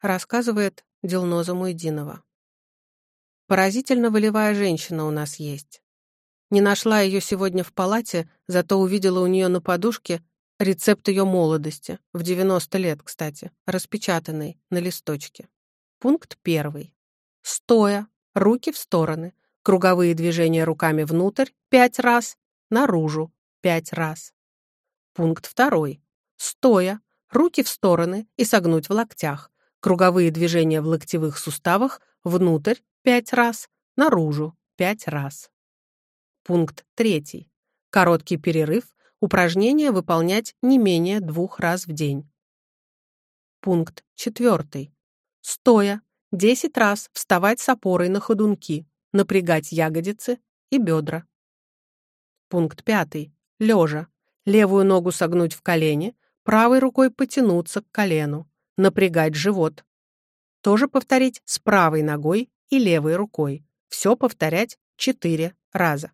рассказывает Дилноза Муйдинова. Поразительно волевая женщина у нас есть. Не нашла ее сегодня в палате, зато увидела у нее на подушке рецепт ее молодости, в 90 лет, кстати, распечатанный на листочке. Пункт первый. Стоя, руки в стороны, круговые движения руками внутрь пять раз, наружу пять раз. Пункт второй. Стоя, руки в стороны и согнуть в локтях, круговые движения в локтевых суставах внутрь пять раз, наружу пять раз. Пункт третий. Короткий перерыв, упражнения выполнять не менее двух раз в день. Пункт четвертый. Стоя, 10 раз вставать с опорой на ходунки, напрягать ягодицы и бедра. Пункт пятый. Лежа. Левую ногу согнуть в колени, правой рукой потянуться к колену, напрягать живот. Тоже повторить с правой ногой и левой рукой. Все повторять 4 раза.